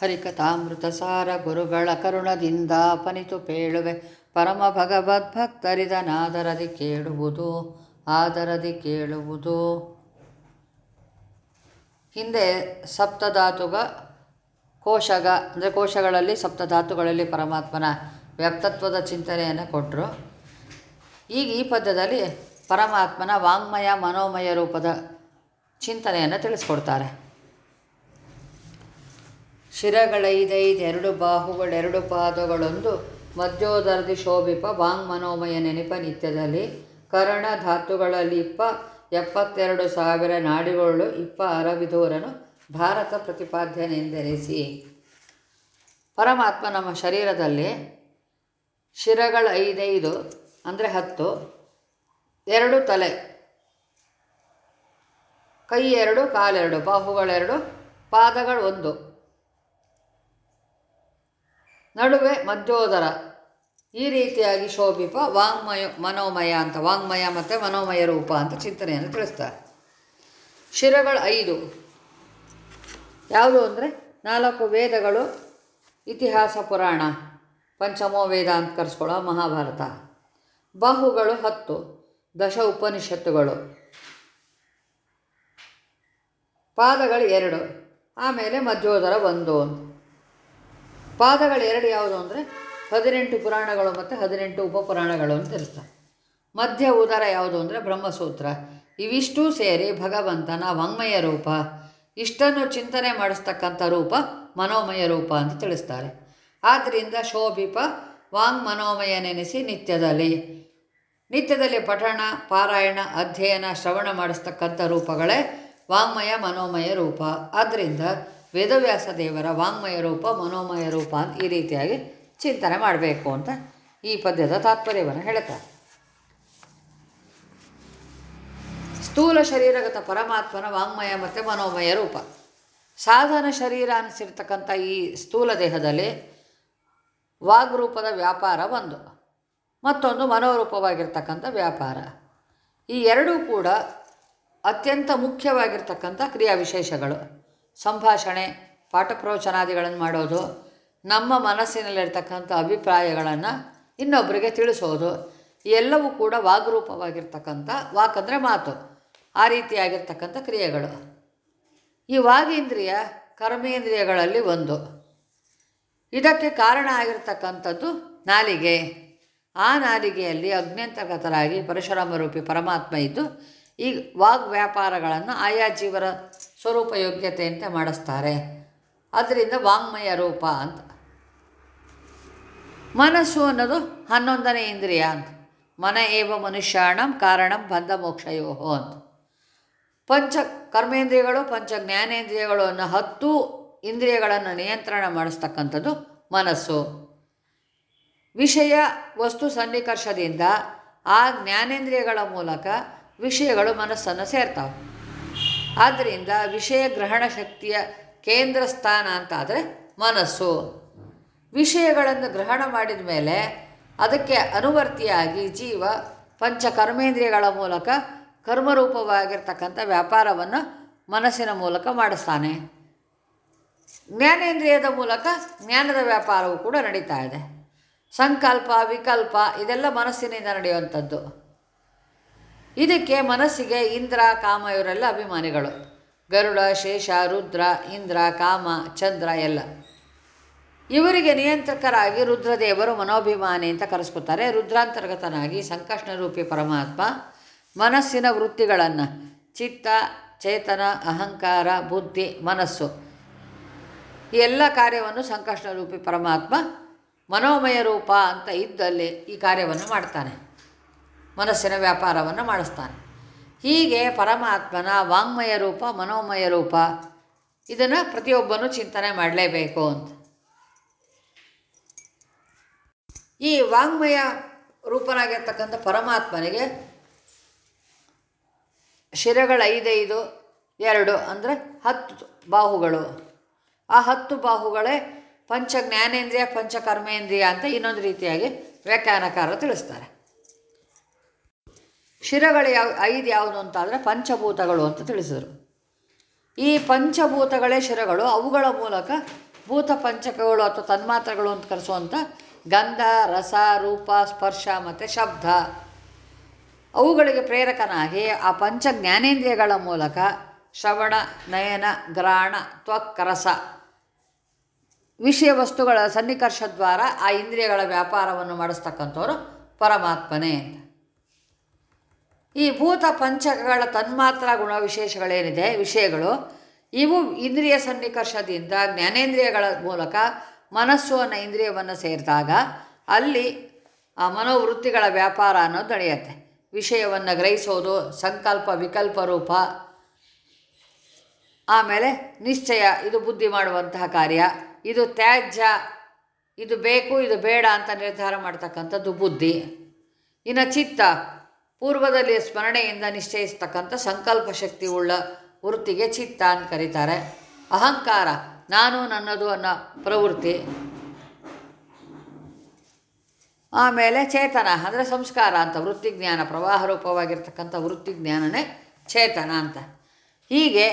ಹರಿಕಥಾಮೃತ ಸಾರ ಗುರುಗಳ ಕರುಣದಿಂದ ಪನಿತು ಪೇಳುವೆ. ಪರಮ ಭಗವದ್ಭಕ್ತರಿದನಾದರದಿ ಕೇಳುವುದು, ಆದರದಿ ಕೇಳುವುದು. ಹಿಂದೆ ಸಪ್ತಧಾತುಗ ಕೋಶಗ, ಅಂದರೆ ಕೋಶಗಳಲ್ಲಿ ಸಪ್ತಧಾತುಗಳಲ್ಲಿ ಪರಮಾತ್ಮನ ವ್ಯಕ್ತತ್ವದ ಚಿಂತನೆಯನ್ನು ಕೊಟ್ಟರು ಈಗ ಈ ಪದ್ಯದಲ್ಲಿ ಪರಮಾತ್ಮನ ವಾಂಗ್ಮಯ ಮನೋಮಯ ರೂಪದ ಚಿಂತನೆಯನ್ನು ತಿಳಿಸ್ಕೊಡ್ತಾರೆ. ಶಿರಗಳೈದೈದೆರಡು ಬಾಹುಗಳೆರಡು ಪಾದಗಳೊಂದು. ಮಧ್ಯೋದರದಿ ಶೋಭಿಪ, ವಾಂಗ್ ಮನೋಮಯ ನೆನಪ ನಿತ್ಯದಲ್ಲಿ. ಕರಣ ಧಾತುಗಳಲ್ಲಿ ಇಪ್ಪ, ಎಪ್ಪತ್ತೆರಡು ಸಾವಿರ ನಾಡಿಗಳು ಇಪ್ಪ ಅರವಿದೂರನು ಭಾರತ ಪ್ರತಿಪಾದ್ಯನೆಂದೆನಿಸಿ. ಪರಮಾತ್ಮ ನಮ್ಮ ಶರೀರದಲ್ಲಿ ಶಿರಗಳ ಐದೈದು ಅಂದರೆ ಹತ್ತು. ಎರಡು ತಲೆ. ಕೈ ಎರಡು, ಕಾಲೆರಡು, ಬಾಹುಗಳೆರಡು ಪಾದಗಳು ಒಂದು ನಡುವೆ ಮಧ್ಯೋದರ. ಈ ರೀತಿಯಾಗಿ ಶೋಭಿಪ ವಾಂಗ್ಮಯ, ಮನೋಮಯ ಅಂತ, ವಾಂಗ್ಮಯ ಮತ್ತು ಮನೋಮಯ ರೂಪ ಅಂತ ಚಿಂತನೆಯನ್ನು ತಿಳಿಸ್ತಾರೆ. ಶಿರಗಳು ಐದು. ಯಾವುದು ಅಂದರೆ ನಾಲ್ಕು ವೇದಗಳು, ಇತಿಹಾಸ, ಪುರಾಣ. ಪಂಚಮೋ ವೇದ ಅಂತ ಕರೆಸ್ಕೊಳ್ಳೋ ಮಹಾಭಾರತ. ಬಾಹುಗಳು ಹತ್ತು, ದಶ ಉಪನಿಷತ್ತುಗಳು. ಪಾದಗಳು ಎರಡು. ಆಮೇಲೆ ಮಧ್ಯೋದರ ಒಂದು ಪಾದಗಳು ಎರಡು ಯಾವುದು ಅಂದರೆ ಹದಿನೆಂಟು ಪುರಾಣಗಳು ಮತ್ತು ಹದಿನೆಂಟು ಉಪಪುರಾಣಗಳು ಅಂತ ತಿಳಿಸ್ತಾರೆ ಮಧ್ಯ ಉದರ ಯಾವುದು ಅಂದರೆ ಬ್ರಹ್ಮಸೂತ್ರ. ಇವಿಷ್ಟೂ ಸೇರಿ ಭಗವಂತನ ವಾಂಗ್ಮಯ ರೂಪ, ಇಷ್ಟನ್ನು ಚಿಂತನೆ ಮಾಡಿಸ್ತಕ್ಕಂಥ ರೂಪ ಮನೋಮಯ ರೂಪ ಅಂತ ತಿಳಿಸ್ತಾರೆ. ಆದ್ದರಿಂದ ಶೋಭಿಪ ವಾಂಗ್ ಮನೋಮಯ ನೆನೆಸಿ ನಿತ್ಯದಲ್ಲಿ. ನಿತ್ಯದಲ್ಲಿ ಪಠಣ, ಪಾರಾಯಣ, ಅಧ್ಯಯನ, ಶ್ರವಣ ಮಾಡಿಸ್ತಕ್ಕಂಥ ರೂಪಗಳೇ ವಾಂಗ್ಮಯ ಮನೋಮಯ ರೂಪ. ಆದ್ದರಿಂದ ವೇದವ್ಯಾಸ ದೇವರ ವಾಂಗ್ಮಯ ರೂಪ, ಮನೋಮಯ ರೂಪ ಅಂತ ಈ ರೀತಿಯಾಗಿ ಚಿಂತನೆ ಮಾಡಬೇಕು ಅಂತ ಈ ಪದ್ಯದ ತಾತ್ಪರ್ಯವನ್ನು ಹೇಳ್ತಾರೆ. ಸ್ಥೂಲ ಶರೀರಗತ ಪರಮಾತ್ಮನ ವಾಂಗ್ಮಯ ಮತ್ತು ಮನೋಮಯ ರೂಪ. ಸಾಧನ ಶರೀರ ಅನಿಸಿರ್ತಕ್ಕಂಥ ಈ ಸ್ಥೂಲ ದೇಹದಲ್ಲಿ ವಾಗ್ರೂಪದ ವ್ಯಾಪಾರ ಒಂದು. ಮತ್ತೊಂದು ಮನೋರೂಪವಾಗಿರ್ತಕ್ಕಂಥ ವ್ಯಾಪಾರ. ಈ ಎರಡೂ ಕೂಡ ಅತ್ಯಂತ ಮುಖ್ಯವಾಗಿರ್ತಕ್ಕಂಥ ಕ್ರಿಯಾ ವಿಶೇಷಗಳು ಸಂಭಾಷಣೆ ಪಾಠ ಪ್ರವಚನಾದಿಗಳನ್ನು ಮಾಡೋದು, ನಮ್ಮ ಮನಸ್ಸಿನಲ್ಲಿರ್ತಕ್ಕಂಥ ಅಭಿಪ್ರಾಯಗಳನ್ನು ಇನ್ನೊಬ್ಬರಿಗೆ ತಿಳಿಸೋದು, ಎಲ್ಲವೂ ಕೂಡ ವಾಗ್ರೂಪವಾಗಿರ್ತಕ್ಕಂಥ ವಾಕಂದರೆ ಮಾತು, ಆ ರೀತಿಯಾಗಿರ್ತಕ್ಕಂಥ ಕ್ರಿಯೆಗಳು. ಈ ವಾಗೀಂದ್ರಿಯ ಕರ್ಮೇಂದ್ರಿಯಗಳಲ್ಲಿ ಒಂದು. ಇದಕ್ಕೆ ಕಾರಣ ಆಗಿರ್ತಕ್ಕಂಥದ್ದು ನಾಲಿಗೆ. ಆ ನಾಲಿಗೆಯಲ್ಲಿ ಅಗ್ನಿಯಂತರ್ಗತರಾಗಿ ಪರಶುರಾಮ ರೂಪಿ ಪರಮಾತ್ಮ ಇದ್ದು ಈ ವಾಗ್ ವ್ಯಾಪಾರಗಳನ್ನು ಆಯಾ ಜೀವರ ಸ್ವರೂಪ ಯೋಗ್ಯತೆಯಂತೆ ಮಾಡಿಸ್ತಾರೆ. ಅದರಿಂದ ವಾಂಗ್ಮಯ ರೂಪ ಅಂತ. ಮನಸ್ಸು ಅನ್ನೋದು ಹನ್ನೊಂದನೇ ಇಂದ್ರಿಯ ಅಂತ. ಮನ ಏವ ಮನುಷ್ಯಾಣಂ ಕಾರಣಂ ಬಂಧ ಮೋಕ್ಷಯೋಹೋ ಅಂತ. ಪಂಚ ಕರ್ಮೇಂದ್ರಿಯಗಳು, ಪಂಚ ಜ್ಞಾನೇಂದ್ರಿಯಗಳು ಅನ್ನೋ ಹತ್ತು ಇಂದ್ರಿಯಗಳನ್ನು ನಿಯಂತ್ರಣ ಮಾಡಿಸ್ತಕ್ಕಂಥದ್ದು ಮನಸ್ಸು. ವಿಷಯ ವಸ್ತು ಸನ್ನಿಕರ್ಷದಿಂದ ಆ ಜ್ಞಾನೇಂದ್ರಿಯಗಳ ಮೂಲಕ ವಿಷಯಗಳು ಮನಸ್ಸನ್ನು ಸೇರ್ತಾವೆ. ಆದ್ದರಿಂದ ವಿಷಯ ಗ್ರಹಣ ಶಕ್ತಿಯ ಕೇಂದ್ರ ಸ್ಥಾನ ಅಂತಾದರೆ ಮನಸ್ಸು. ವಿಷಯಗಳನ್ನು ಗ್ರಹಣ ಮಾಡಿದ ಮೇಲೆ ಅದಕ್ಕೆ ಅನುವರ್ತಿಯಾಗಿ ಜೀವ ಪಂಚ ಕರ್ಮೇಂದ್ರಿಯಗಳ ಮೂಲಕ ಕರ್ಮರೂಪವಾಗಿರ್ತಕ್ಕಂಥ ವ್ಯಾಪಾರವನ್ನು ಮನಸ್ಸಿನ ಮೂಲಕ ಮಾಡಿಸ್ತಾನೆ. ಜ್ಞಾನೇಂದ್ರಿಯದ ಮೂಲಕ ಜ್ಞಾನದ ವ್ಯಾಪಾರವು ಕೂಡ ನಡೀತಾ ಇದೆ. ಸಂಕಲ್ಪ, ವಿಕಲ್ಪ ಇದೆಲ್ಲ ಮನಸ್ಸಿನಿಂದ ನಡೆಯುವಂಥದ್ದು. ಇದಕ್ಕೆ ಮನಸ್ಸಿಗೆ ಇಂದ್ರ, ಕಾಮ ಇವರೆಲ್ಲ ಅಭಿಮಾನಿಗಳು. ಗರುಡ, ಶೇಷ, ರುದ್ರ, ಇಂದ್ರ, ಕಾಮ, ಚಂದ್ರ ಎಲ್ಲ. ಇವರಿಗೆ ನಿಯಂತ್ರಕರಾಗಿ ರುದ್ರದೇವರು ಮನೋಭಿಮಾನಿ ಅಂತ ಕರೆಸ್ಕೊತಾರೆ ರುದ್ರಾಂತರ್ಗತನಾಗಿ ಸಂಕಷ್ಟರೂಪಿ ಪರಮಾತ್ಮ, ಮನಸ್ಸಿನ ವೃತ್ತಿಗಳನ್ನು, ಚಿತ್ತ, ಚೇತನ, ಅಹಂಕಾರ, ಬುದ್ಧಿ, ಮನಸ್ಸು, ಈ ಎಲ್ಲ ಕಾರ್ಯವನ್ನು ಸಂಕಷ್ಟರೂಪಿ ಪರಮಾತ್ಮ ಮನೋಮಯ ರೂಪ ಅಂತ ಇದ್ದಲ್ಲಿ ಈ ಕಾರ್ಯವನ್ನು ಮಾಡ್ತಾನೆ. ಮನಸ್ಸಿನ ವ್ಯಾಪಾರವನ್ನು ಮಾಡಿಸ್ತಾನೆ. ಹೀಗೆ ಪರಮಾತ್ಮನ ವಾಂಗ್ಮಯ ರೂಪ, ಮನೋಮಯ ರೂಪ, ಇದನ್ನು ಪ್ರತಿಯೊಬ್ಬನೂ ಚಿಂತನೆ ಮಾಡಲೇಬೇಕು ಅಂತ. ಈ ವಾಂಗ್ಮಯ ರೂಪನಾಗಿರ್ತಕ್ಕಂಥ ಪರಮಾತ್ಮನಿಗೆ ಶಿರಗಳ ಐದೈದು, ಎರಡು ಅಂದರೆ ಹತ್ತು ಬಾಹುಗಳು. ಆ ಹತ್ತು ಬಾಹುಗಳೇ ಪಂಚ ಜ್ಞಾನೇಂದ್ರಿಯ ಪಂಚಕರ್ಮೇಂದ್ರಿಯ ಅಂತ ಇನ್ನೊಂದು ರೀತಿಯಾಗಿ ವ್ಯಾಖ್ಯಾನಕಾರರು ತಿಳಿಸ್ತಾರೆ. ಶಿರಗಳು ಯಾವ, ಐದು ಯಾವುದು ಅಂತ ಅಂದರೆ ಪಂಚಭೂತಗಳು ಅಂತ ತಿಳಿಸಿದರು. ಈ ಪಂಚಭೂತಗಳೇ ಶಿರಗಳು, ಅವುಗಳ ಮೂಲಕ ಭೂತ ಪಂಚಕಗಳು ಅಥವಾ ತನ್ಮಾತ್ರಗಳು ಅಂತ ಕರೆಸುವಂಥ ಗಂಧ, ರಸ, ರೂಪ, ಸ್ಪರ್ಶ ಮತ್ತು ಶಬ್ದ. ಅವುಗಳಿಗೆ ಪ್ರೇರಕನಾಗಿ ಆ ಪಂಚ ಜ್ಞಾನೇಂದ್ರಿಯಗಳ ಮೂಲಕ ಶ್ರವಣ, ನಯನ ಗ್ರಾಣ ತ್ವಕ್, ರಸ ವಿಷಯ ವಸ್ತುಗಳ ಸನ್ನಿಕರ್ಷ ದ್ವಾರ ಆ ಇಂದ್ರಿಯಗಳ ವ್ಯಾಪಾರವನ್ನು ಮಾಡಿಸ್ತಕ್ಕಂಥವ್ರು ಪರಮಾತ್ಮನೇ ಅಂತ. ಈ ಭೂತ ಪಂಚಕಗಳ ತನ್ಮಾತ್ರ ಗುಣ ವಿಶೇಷಗಳೇನಿದೆ, ವಿಷಯಗಳು, ಇವು ಇಂದ್ರಿಯ ಸನ್ನಿಕರ್ಷದಿಂದ ಜ್ಞಾನೇಂದ್ರಿಯಗಳ ಮೂಲಕ ಮನಸ್ಸು ಅನ್ನೋ ಇಂದ್ರಿಯವನ್ನು ಸೇರಿದಾಗ ಅಲ್ಲಿ ಆ ಮನೋವೃತ್ತಿಗಳ ವ್ಯಾಪಾರ ಅನ್ನೋದು ನಡೆಯುತ್ತೆ. ವಿಷಯವನ್ನು ಗ್ರಹಿಸೋದು, ಸಂಕಲ್ಪ, ವಿಕಲ್ಪ ರೂಪ, ಆಮೇಲೆ ನಿಶ್ಚಯ, ಇದು ಬುದ್ಧಿ ಮಾಡುವಂತಹ ಕಾರ್ಯ, ಇದು ತ್ಯಾಜ್ಯ, ಇದು ಬೇಕು, ಇದು ಬೇಡ ಅಂತ ನಿರ್ಧಾರ ಮಾಡ್ತಕ್ಕಂಥದ್ದು ಬುದ್ಧಿ. ಇನ್ನು ಚಿತ್ತ ಪೂರ್ವದಲ್ಲಿ ಸ್ಮರಣೆಯಿಂದ ನಿಶ್ಚಯಿಸ್ತಕ್ಕಂಥ ಸಂಕಲ್ಪ ಶಕ್ತಿ ಉಳ್ಳ ವೃತ್ತಿಗೆ ಚಿತ್ತ ಅಂತ ಕರೀತಾರೆ. ಅಹಂಕಾರ, ನಾನು ನನ್ನದು ಅನ್ನೋ ಪ್ರವೃತ್ತಿ. ಆಮೇಲೆ ಚೇತನ, ಅಂದರೆ ಸಂಸ್ಕಾರ ಅಂತ, ವೃತ್ತಿಜ್ಞಾನ, ಪ್ರವಾಹ ರೂಪವಾಗಿರ್ತಕ್ಕಂಥ ವೃತ್ತಿಜ್ಞಾನನೇ ಚೇತನ ಅಂತ. ಹೀಗೆ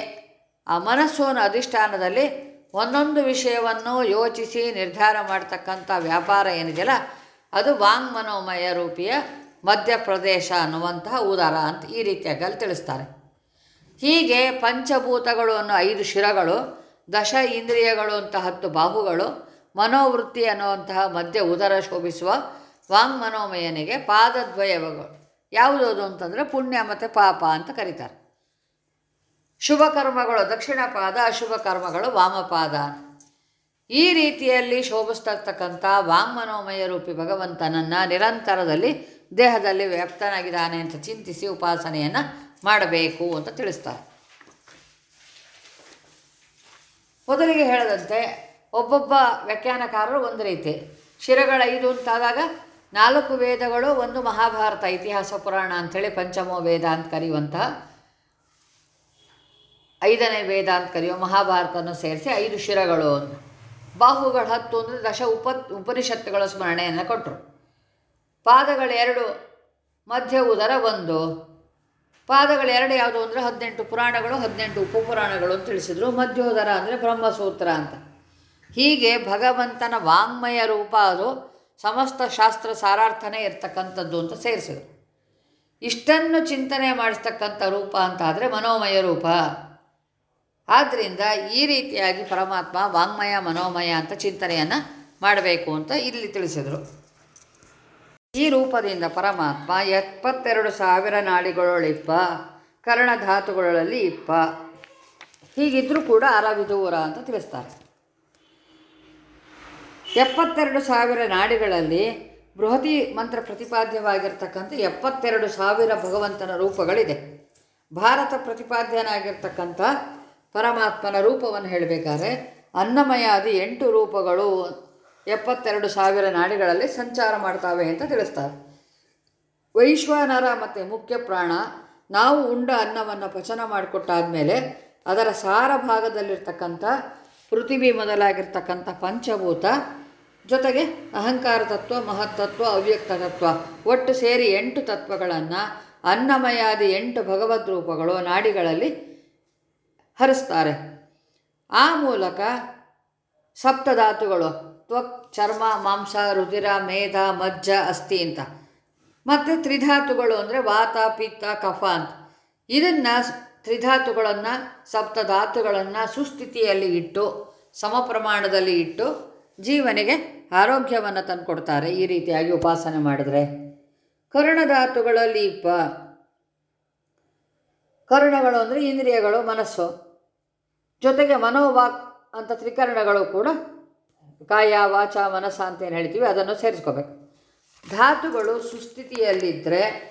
ಆ ಮನಸ್ಸು ಅನ್ನೋ ಅಧಿಷ್ಠಾನದಲ್ಲಿ ಒಂದೊಂದು ವಿಷಯವನ್ನು ಯೋಚಿಸಿ ನಿರ್ಧಾರ ಮಾಡ್ತಕ್ಕಂಥ ವ್ಯಾಪಾರ ಏನಿದೆಯಲ್ಲ, ಅದು ವಾಂಗ್ಮನೋಮಯ ರೂಪಿಯ ಮಧ್ಯಪ್ರದೇಶ ಅನ್ನುವಂತಹ ಉದರ ಅಂತ ಈ ರೀತಿಯಾಗಿ ಅಲ್ಲಿ ತಿಳಿಸ್ತಾರೆ. ಹೀಗೆ ಪಂಚಭೂತಗಳು ಅನ್ನೋ ಐದು ಶಿರಗಳು, ದಶ ಇಂದ್ರಿಯಗಳು ಅಂತ ಹತ್ತು ಬಾಹುಗಳು, ಮನೋವೃತ್ತಿ ಅನ್ನುವಂತಹ ಮಧ್ಯ ಉದರ ಶೋಭಿಸುವ ವಾಂಗ್ಮನೋಮಯನಿಗೆ ಪಾದದ್ವಯಗಳು. ಯಾವುದದು ಅಂತಂದರೆ ಪುಣ್ಯ ಮತ್ತು ಪಾಪ ಅಂತ ಕರೀತಾರೆ. ಶುಭ ಕರ್ಮಗಳು, ದಕ್ಷಿಣ ಪಾದ, ಅಶುಭ ಕರ್ಮಗಳು ವಾಮಪಾದ ಈ ರೀತಿಯಲ್ಲಿ ಶೋಭಿಸ್ತಕ್ಕಂಥ ವಾಂಗ್ಮನೋಮಯ ರೂಪಿ ಭಗವಂತನನ್ನು ನಿರಂತರದಲ್ಲಿ ದೇಹದಲ್ಲಿ ವ್ಯಾಪ್ತನಾಗಿದ್ದಾನೆ ಅಂತ ಚಿಂತಿಸಿ ಉಪಾಸನೆಯನ್ನು ಮಾಡಬೇಕು ಅಂತ ತಿಳಿಸ್ತಾರೆ. ಮೊದಲಿಗೆ ಹೇಳದಂತೆ ಒಬ್ಬೊಬ್ಬ ವ್ಯಾಖ್ಯಾನಕಾರರು ಒಂದು ರೀತಿ. ಶಿರಗಳ ಐದು ಅಂತಾದಾಗ ನಾಲ್ಕು ವೇದಗಳು, ಒಂದು ಮಹಾಭಾರತ, ಇತಿಹಾಸ, ಪುರಾಣ ಅಂಥೇಳಿ ಪಂಚಮೋ ವೇದ ಅಂತ ಕರೆಯುವಂತಹ ಐದನೇ ವೇದ ಅಂತ ಕರೆಯೋ ಮಹಾಭಾರತನ ಸೇರಿಸಿ ಐದು ಶಿರಗಳು ಬಾಹುಗಳು ಹತ್ತು ಅಂದರೆ ದಶ ಉಪ ಉಪನಿಷತ್ತುಗಳ ಸ್ಮರಣೆಯನ್ನು ಕೊಟ್ಟರು ಪಾದಗಳು ಎರಡು ಮಧ್ಯ ಉದರ ಒಂದು. ಪಾದಗಳು ಎರಡು ಯಾವುದು ಅಂದರೆ ಹದಿನೆಂಟು ಪುರಾಣಗಳು, ಹದಿನೆಂಟು ಉಪಪುರಾಣಗಳು ಅಂತ ತಿಳಿಸಿದರು. ಮಧ್ಯೋದರ ಅಂದರೆ ಬ್ರಹ್ಮಸೂತ್ರ ಅಂತ. ಹೀಗೆ ಭಗವಂತನ ವಾಂಗ್ಮಯ ರೂಪ ಅದು ಸಮಸ್ತ ಶಾಸ್ತ್ರ ಸಾರಾರ್ಥನೇ ಇರ್ತಕ್ಕಂಥದ್ದು ಅಂತ ಸೇರಿಸಿದರು. ಇಷ್ಟನ್ನು ಚಿಂತನೆ ಮಾಡಿಸ್ತಕ್ಕಂಥ ರೂಪ ಅಂತ ಆದರೆ ಮನೋಮಯ ರೂಪ. ಆದ್ದರಿಂದ ಈ ರೀತಿಯಾಗಿ ಪರಮಾತ್ಮ ವಾಂಗ್ಮಯ, ಮನೋಮಯ ಅಂತ ಚಿಂತನೆಯನ್ನು ಮಾಡಬೇಕು ಅಂತ ಇಲ್ಲಿ ತಿಳಿಸಿದರು. ಈ ರೂಪದಿಂದ ಪರಮಾತ್ಮ ಎಪ್ಪತ್ತೆರಡು ಸಾವಿರ ನಾಡಿಗಳೊಳಿಪ್ಪ ಕರ್ಣಧಾತುಗಳಲ್ಲಿ ಇಪ್ಪ. ಹೀಗಿದ್ದರೂ ಕೂಡ ಅರವಿದೂರ ಅಂತ ತಿಳಿಸ್ತಾರೆ. ಎಪ್ಪತ್ತೆರಡು ಸಾವಿರ ನಾಡಿಗಳಲ್ಲಿ ಬೃಹತಿ ಮಂತ್ರ ಪ್ರತಿಪಾದ್ಯವಾಗಿರ್ತಕ್ಕಂಥ ಎಪ್ಪತ್ತೆರಡು ಸಾವಿರ ಭಗವಂತನ ರೂಪಗಳಿದೆ. ಭಾರತ ಪ್ರತಿಪಾದ್ಯನಾಗಿರ್ತಕ್ಕಂಥ ಪರಮಾತ್ಮನ ರೂಪವನ್ನು ಹೇಳಬೇಕಾದ್ರೆ ಅನ್ನಮಯಾದಿ ಎಂಟು ರೂಪಗಳು ಎಪ್ಪತ್ತೆರಡು ಸಾವಿರ ನಾಡಿಗಳಲ್ಲಿ ಸಂಚಾರ ಮಾಡ್ತಾವೆ ಅಂತ ತಿಳಿಸ್ತಾರೆ ವೈಶ್ವಾನರ ಮತ್ತು ಮುಖ್ಯ ಪ್ರಾಣ, ನಾವು ಉಂಡ ಅನ್ನವನ್ನು ಪಚನ ಮಾಡಿಕೊಟ್ಟಾದಮೇಲೆ ಅದರ ಸಾರ ಭಾಗದಲ್ಲಿರ್ತಕ್ಕಂಥ ಪೃಥಿವಿ ಮೊದಲಾಗಿರ್ತಕ್ಕಂಥ ಪಂಚಭೂತ ಜೊತೆಗೆ ಅಹಂಕಾರ ತತ್ವ ಮಹತ್ತತ್ವ ಅವ್ಯಕ್ತ ತತ್ವ ಒಟ್ಟು ಸೇರಿ ಎಂಟು ತತ್ವಗಳನ್ನು ಅನ್ನಮಯಾದಿ ಎಂಟು ಭಗವದ್ ರೂಪಗಳು ನಾಡಿಗಳಲ್ಲಿ ಹರಿಸ್ತಾರೆ. ಆ ಮೂಲಕ ಸಪ್ತಧಾತುಗಳು ತ್ವಕ್, ಚರ್ಮ, ಮಾಂಸ ರುದಿರ ಮೇಧ, ಮಜ್ಜ, ಅಸ್ಥಿ ಅಂತ. ಮತ್ತು ತ್ರಿಧಾತುಗಳು ಅಂದರೆ ವಾತ, ಪಿತ್ತ, ಕಫ ಅಂತ. ಇದನ್ನು ತ್ರಿಧಾತುಗಳನ್ನು, ಸಪ್ತಧಾತುಗಳನ್ನು ಸುಸ್ಥಿತಿಯಲ್ಲಿ ಇಟ್ಟು ಸಮ ಪ್ರಮಾಣದಲ್ಲಿ ಇಟ್ಟು ಜೀವನಿಗೆ ಆರೋಗ್ಯವನ್ನು ತಂದುಕೊಡ್ತಾರೆ. ಈ ರೀತಿಯಾಗಿ ಉಪಾಸನೆ ಮಾಡಿದರೆ. ಕರ್ಣಧಾತುಗಳಲ್ಲಿ ಇಪ್ಪ ಕರ್ಣಗಳು ಅಂದರೆ ಇಂದ್ರಿಯಗಳು, ಮನಸ್ಸು. ಜೊತೆಗೆ ಮನೋವಾಕ್ ಅಂತ ತ್ರಿಕರಣಗಳು ಕೂಡ ಕಾಯ ವಾಚ, ಮನಸ್ಸ ಅಂತ ಏನು ಹೇಳ್ತೀವಿ, ಅದನ್ನು ಸೇರಿಸ್ಕೋಬೇಕು. ಧಾತುಗಳು ಸುಸ್ಥಿತಿಯಲ್ಲಿದ್ದರೆ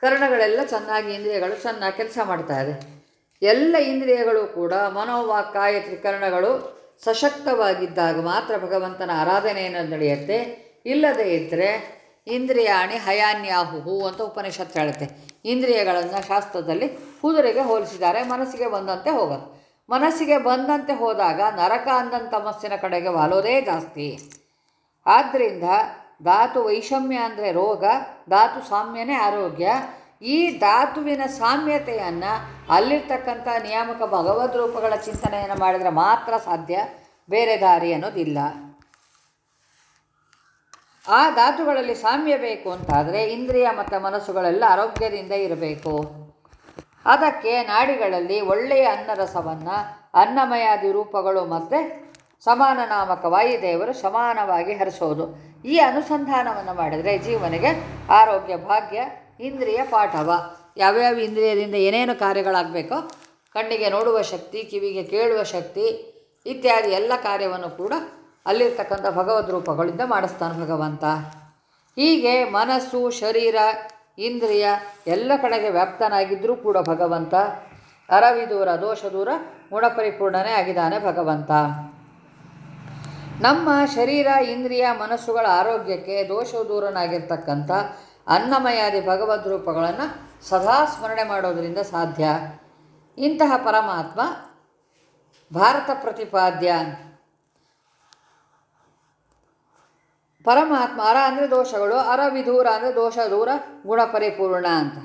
ಕರ್ಣಗಳೆಲ್ಲ ಚೆನ್ನಾಗಿ ಇಂದ್ರಿಯಗಳು ಚೆನ್ನಾಗಿ ಕೆಲಸ ಮಾಡ್ತಾ ಇದೆ. ಎಲ್ಲ ಇಂದ್ರಿಯಗಳು ಕೂಡ ಮನೋವಾಕಾಯ ತ್ರಿಕರಣಗಳು ಸಶಕ್ತವಾಗಿದ್ದಾಗ ಮಾತ್ರ ಭಗವಂತನ ಆರಾಧನೆಯನ್ನು ನಡೆಯುತ್ತೆ. ಇಲ್ಲದೇ ಇದ್ದರೆ ಇಂದ್ರಿಯಾಣಿ ಹಯಾನ್ಯಾಹುಹು ಅಂತ ಉಪನಿಷತ್ತು ಹೇಳುತ್ತೆ. ಇಂದ್ರಿಯಗಳನ್ನು ಶಾಸ್ತ್ರದಲ್ಲಿ ಕುದುರೆಗೆ ಹೋಲಿಸಿದ್ದಾರೆ, ಮನಸ್ಸಿಗೆ ಬಂದಂತೆ ಹೋಗೋದು. ಮನಸ್ಸಿಗೆ ಬಂದಂತೆ ಹೋದಾಗ ನರಕ ಅಂದಂಥ ತಮಸ್ಸಿನ ಕಡೆಗೆ ವಾಲೋದೇ ಜಾಸ್ತಿ. ಆದ್ದರಿಂದ ಧಾತು ವೈಷಮ್ಯ ಅಂದರೆ ರೋಗ, ಧಾತು ಸಾಮ್ಯನೇ ಆರೋಗ್ಯ. ಈ ಧಾತುವಿನ ಸಾಮ್ಯತೆಯನ್ನು ಅಲ್ಲಿರ್ತಕ್ಕಂಥ ನಿಯಾಮಕ ಭಗವದ್ ರೂಪಗಳ ಚಿಂತನೆಯನ್ನು ಮಾಡಿದರೆ ಮಾತ್ರ ಸಾಧ್ಯ, ಬೇರೆ ದಾರಿ ಅನ್ನೋದಿಲ್ಲ. ಆ ಧಾತುಗಳಲ್ಲಿ ಸಾಮ್ಯ ಬೇಕು ಅಂತಾದರೆ ಇಂದ್ರಿಯ ಮತ್ತು ಮನಸ್ಸುಗಳೆಲ್ಲ ಆರೋಗ್ಯದಿಂದ ಇರಬೇಕು. ಅದಕ್ಕೆ ನಾಡಿಗಳಲ್ಲಿ ಒಳ್ಳೆಯ ಅನ್ನರಸವನ್ನು, ಅನ್ನಮಯಾದಿ ರೂಪಗಳು ಮತ್ತು ಸಮಾನ ನಾಮಕ ವಾಯುದೇವರು ಸಮಾನವಾಗಿ ಹರಿಸೋದು. ಈ ಅನುಸಂಧಾನವನ್ನು ಮಾಡಿದರೆ ಜೀವನಿಗೆ ಆರೋಗ್ಯ, ಭಾಗ್ಯ, ಇಂದ್ರಿಯ ಪಾಠವ. ಯಾವ್ಯಾವ ಇಂದ್ರಿಯದಿಂದ ಏನೇನು ಕಾರ್ಯಗಳಾಗಬೇಕೋ, ಕಣ್ಣಿಗೆ ನೋಡುವ ಶಕ್ತಿ, ಕಿವಿಗೆ ಕೇಳುವ ಶಕ್ತಿ ಇತ್ಯಾದಿ ಎಲ್ಲ ಕಾರ್ಯವನ್ನು ಕೂಡ ಅಲ್ಲಿರ್ತಕ್ಕಂಥ ಭಗವದ್ ರೂಪಗಳಿಂದ ಮಾಡಿಸ್ತಾನೆ ಭಗವಂತ. ಹೀಗೆ ಮನಸ್ಸು, ಶರೀರ ಇಂದ್ರಿಯ ಎಲ್ಲ ಕಡೆಗೆ ವ್ಯಾಪ್ತನಾಗಿದ್ದರೂ ಕೂಡ ಭಗವಂತ ಅರವಿದೂರ ದೋಷ ದೂರ ಗುಣಪರಿಪೂರ್ಣನೇ ಆಗಿದ್ದಾನೆ ಭಗವಂತ. ನಮ್ಮ ಶರೀರ, ಇಂದ್ರಿಯ, ಮನಸ್ಸುಗಳ ಆರೋಗ್ಯಕ್ಕೆ ದೋಷ ದೂರನಾಗಿರ್ತಕ್ಕಂಥ ಅನ್ನಮಯಾದಿ ಭಗವದ್ ರೂಪಗಳನ್ನು ಸದಾ ಸ್ಮರಣೆ ಮಾಡೋದರಿಂದ ಸಾಧ್ಯ. ಇಂತಹ ಪರಮಾತ್ಮ ಭಾರತ ಪ್ರತಿಪಾದ್ಯ. ಪರಮಾತ್ಮ, ಅರ ಅಂದರೆ ದೋಷಗಳು, ಅರ ವಿಧೂರ ಅಂದರೆ ದೋಷ ದೂರ, ಗುಣ ಪರಿಪೂರ್ಣ ಅಂತ.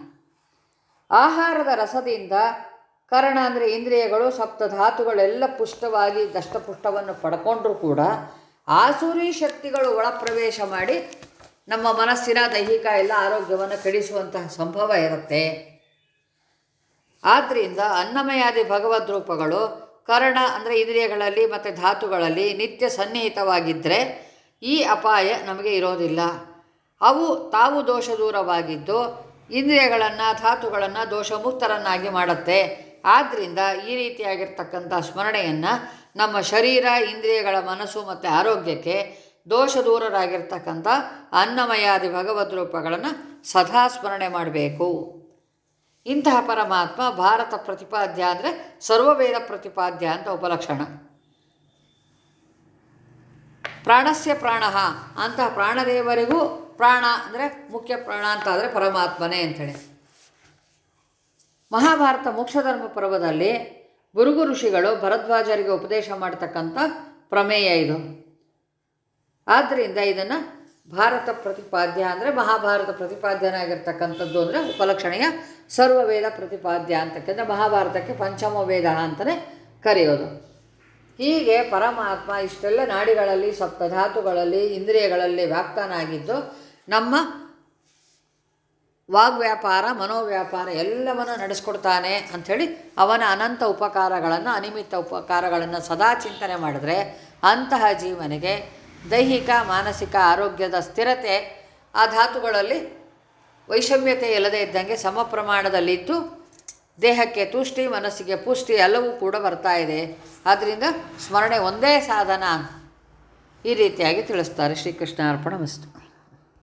ಆಹಾರದ ರಸದಿಂದ ಕರ್ಣ ಅಂದರೆ ಇಂದ್ರಿಯಗಳು, ಸಪ್ತ ಧಾತುಗಳೆಲ್ಲ ಪುಷ್ಟವಾಗಿ ದಷ್ಟಪುಷ್ಟವನ್ನು ಪಡ್ಕೊಂಡ್ರೂ ಕೂಡ ಆಸುರಿ ಶಕ್ತಿಗಳು ಒಳಪ್ರವೇಶ ಮಾಡಿ ನಮ್ಮ ಮನಸ್ಸಿನ ದೈಹಿಕ ಎಲ್ಲ ಆರೋಗ್ಯವನ್ನು ಕೆಡಿಸುವಂತಹ ಸಂಭವ ಇರುತ್ತೆ. ಆದ್ದರಿಂದ ಅನ್ನಮಯಾದಿ ಭಗವದ್ ರೂಪಗಳು ಕರ್ಣ ಅಂದರೆ ಇಂದ್ರಿಯಗಳಲ್ಲಿ ಮತ್ತು ಧಾತುಗಳಲ್ಲಿ ನಿತ್ಯ ಸನ್ನಿಹಿತವಾಗಿದ್ದರೆ ಈ ಅಪಾಯ ನಮಗೆ ಇರೋದಿಲ್ಲ. ಅವು ತಾವು ದೋಷ ದೂರವಾಗಿದ್ದು ಇಂದ್ರಿಯಗಳನ್ನು, ಧಾತುಗಳನ್ನು ದೋಷಮುಕ್ತರನ್ನಾಗಿ ಮಾಡುತ್ತೆ. ಆದ್ದರಿಂದ ಈ ರೀತಿಯಾಗಿರ್ತಕ್ಕಂಥ ಸ್ಮರಣೆಯನ್ನು ನಮ್ಮ ಶರೀರ, ಇಂದ್ರಿಯಗಳ ಮನಸ್ಸು ಮತ್ತು ಆರೋಗ್ಯಕ್ಕೆ ದೋಷ ದೂರರಾಗಿರ್ತಕ್ಕಂಥ ಅನ್ನಮಯಾದಿ ಭಗವದ್ ರೂಪಗಳನ್ನು ಸದಾ ಸ್ಮರಣೆ ಮಾಡಬೇಕು. ಇಂತಹ ಪರಮಾತ್ಮ ಭಾರತ ಪ್ರತಿಪಾದ್ಯ ಅಂದರೆ ಸರ್ವವೇದ ಪ್ರತಿಪಾದ್ಯ ಅಂತ ಉಪಲಕ್ಷಣ. ಪ್ರಾಣಸ್ಯ ಪ್ರಾಣ ಅಂತಹ ಪ್ರಾಣದೇವರಿಗೂ ಪ್ರಾಣ ಅಂದರೆ ಮುಖ್ಯ ಪ್ರಾಣ ಅಂತ ಆದರೆ ಪರಮಾತ್ಮನೇ ಅಂಥೇಳಿ. ಮಹಾಭಾರತ ಮೋಕ್ಷಧರ್ಮ ಪರ್ವದಲ್ಲಿ ಗುರುಗು ಋಷಿಗಳು ಭರದ್ವಾಜರಿಗೆ ಉಪದೇಶ ಮಾಡತಕ್ಕಂಥ ಪ್ರಮೇಯ ಇದು. ಆದ್ದರಿಂದ ಇದನ್ನು ಭಾರತ ಪ್ರತಿಪಾದ್ಯ ಅಂದರೆ ಮಹಾಭಾರತ ಪ್ರತಿಪಾದ್ಯನಾಗಿರ್ತಕ್ಕಂಥದ್ದು ಅಂದರೆ ಉಪಲಕ್ಷಣೆಯ ಸರ್ವವೇದ ಪ್ರತಿಪಾದ್ಯ ಅಂತಕ್ಕಂಥ ಮಹಾಭಾರತಕ್ಕೆ ಪಂಚಮ ವೇದ ಅಂತಲೇ ಕರೆಯೋದು. ಹೀಗೆ ಪರಮಾತ್ಮ ಇಷ್ಟೆಲ್ಲ ನಾಡಿಗಳಲ್ಲಿ, ಸಪ್ತಧಾತುಗಳಲ್ಲಿ, ಇಂದ್ರಿಯಗಳಲ್ಲಿ ವ್ಯಾಪ್ತನಾಗಿದ್ದು, ನಮ್ಮ ವಾಗ್ವ್ಯಾಪಾರ ಮನೋವ್ಯಾಪಾರ ಎಲ್ಲವನ್ನು ನಡೆಸ್ಕೊಡ್ತಾನೆ ಅಂಥೇಳಿ ಅವನ ಅನಂತ ಉಪಕಾರಗಳನ್ನು, ಅನಿಮಿತ್ತ ಉಪಕಾರಗಳನ್ನು ಸದಾ ಚಿಂತನೆ ಮಾಡಿದ್ರೆ ಅಂತಹ ಜೀವನಿಗೆ ದೈಹಿಕ, ಮಾನಸಿಕ ಆರೋಗ್ಯದ ಸ್ಥಿರತೆ ಆ ಧಾತುಗಳಲ್ಲಿ ವೈಷಮ್ಯತೆ ಇಲ್ಲದೇ ಇದ್ದಂಗೆ ಸಮ ಪ್ರಮಾಣದಲ್ಲಿದ್ದು ದೇಹಕ್ಕೆ ತುಷ್ಟಿ, ಮನಸ್ಸಿಗೆ ಪುಷ್ಟಿ ಎಲ್ಲವೂ ಕೂಡ ಬರ್ತಾ ಇದೆ. ಆದ್ದರಿಂದ ಸ್ಮರಣೆ ಒಂದೇ ಸಾಧನ ಈ ರೀತಿಯಾಗಿ ತಿಳಿಸ್ತಾರೆ ಶ್ರೀಕೃಷ್ಣ ಅರ್ಪಣ ಮಸ್ತು